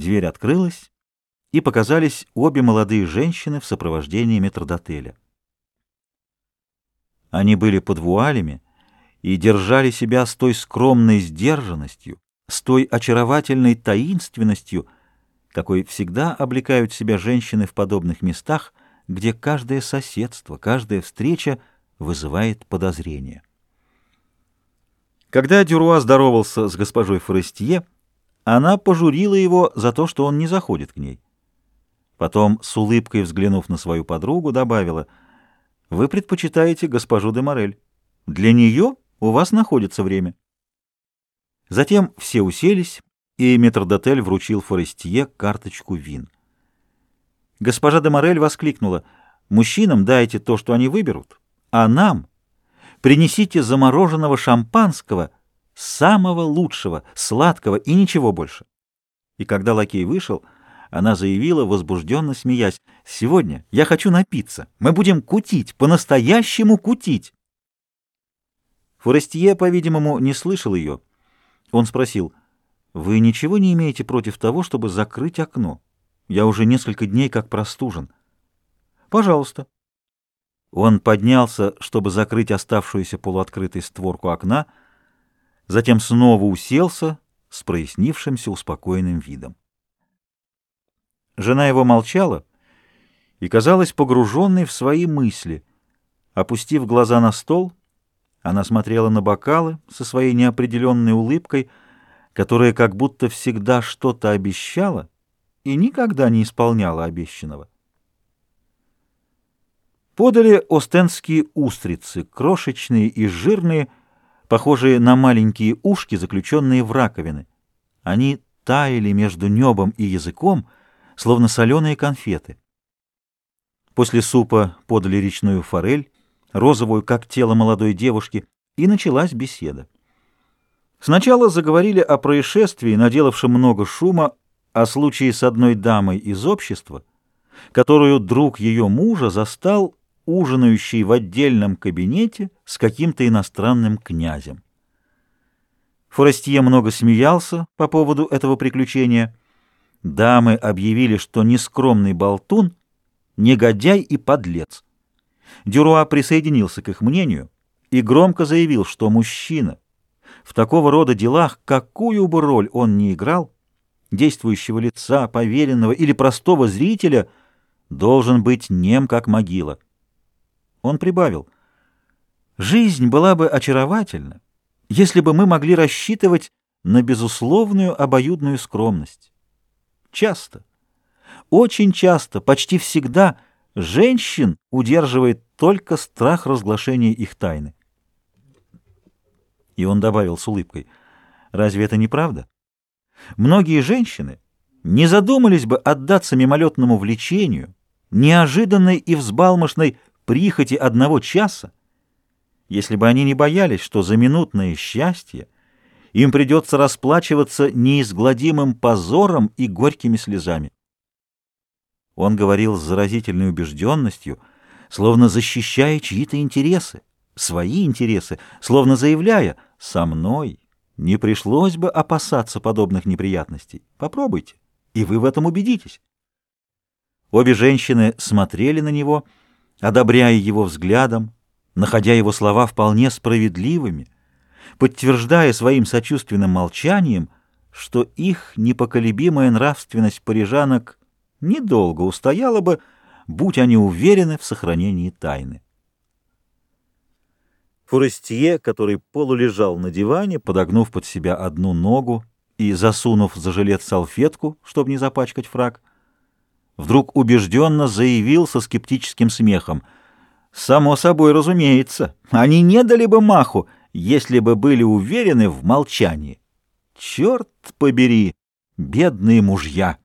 Дверь открылась, и показались обе молодые женщины в сопровождении метрдотеля. Они были под вуалями и держали себя с той скромной сдержанностью, с той очаровательной таинственностью, какой всегда облекают себя женщины в подобных местах, где каждое соседство, каждая встреча вызывает подозрение. Когда Дюруа здоровался с госпожой Форестье, она пожурила его за то, что он не заходит к ней. Потом, с улыбкой взглянув на свою подругу, добавила, «Вы предпочитаете госпожу де Морель. Для нее у вас находится время». Затем все уселись, и метрдотель вручил Форестье карточку вин. Госпожа де Морель воскликнула, «Мужчинам дайте то, что они выберут, а нам принесите замороженного шампанского, самого лучшего, сладкого и ничего больше». И когда лакей вышел, она заявила, возбужденно смеясь, «Сегодня я хочу напиться. Мы будем кутить, по-настоящему кутить». Форестье, по-видимому, не слышал ее. Он спросил, «Вы ничего не имеете против того, чтобы закрыть окно? Я уже несколько дней как простужен». «Пожалуйста». Он поднялся, чтобы закрыть оставшуюся полуоткрытой створку окна, затем снова уселся с прояснившимся успокоенным видом. Жена его молчала и казалась погруженной в свои мысли. Опустив глаза на стол, она смотрела на бокалы со своей неопределенной улыбкой, которая как будто всегда что-то обещала и никогда не исполняла обещанного. Подали остенские устрицы, крошечные и жирные, похожие на маленькие ушки, заключенные в раковины. Они таяли между небом и языком — словно соленые конфеты. После супа подали речную форель, розовую, как тело молодой девушки, и началась беседа. Сначала заговорили о происшествии, наделавшем много шума, о случае с одной дамой из общества, которую друг ее мужа застал ужинающий в отдельном кабинете с каким-то иностранным князем. Форестье много смеялся по поводу этого приключения — Дамы объявили, что нескромный болтун — негодяй и подлец. Дюруа присоединился к их мнению и громко заявил, что мужчина в такого рода делах, какую бы роль он ни играл, действующего лица, поверенного или простого зрителя, должен быть нем, как могила. Он прибавил, «Жизнь была бы очаровательна, если бы мы могли рассчитывать на безусловную обоюдную скромность. Часто, очень часто, почти всегда женщин удерживает только страх разглашения их тайны. И он добавил с улыбкой, разве это не правда? Многие женщины не задумались бы отдаться мимолетному влечению, неожиданной и взбалмошной прихоти одного часа, если бы они не боялись, что за минутное счастье им придется расплачиваться неизгладимым позором и горькими слезами. Он говорил с заразительной убежденностью, словно защищая чьи-то интересы, свои интересы, словно заявляя «со мной не пришлось бы опасаться подобных неприятностей. Попробуйте, и вы в этом убедитесь». Обе женщины смотрели на него, одобряя его взглядом, находя его слова вполне справедливыми, подтверждая своим сочувственным молчанием, что их непоколебимая нравственность парижанок недолго устояла бы, будь они уверены в сохранении тайны. Форестье, который полулежал на диване, подогнув под себя одну ногу и засунув за жилет салфетку, чтобы не запачкать фраг, вдруг убежденно заявил со скептическим смехом. «Само собой разумеется, они не дали бы маху, если бы были уверены в молчании. Черт побери, бедные мужья!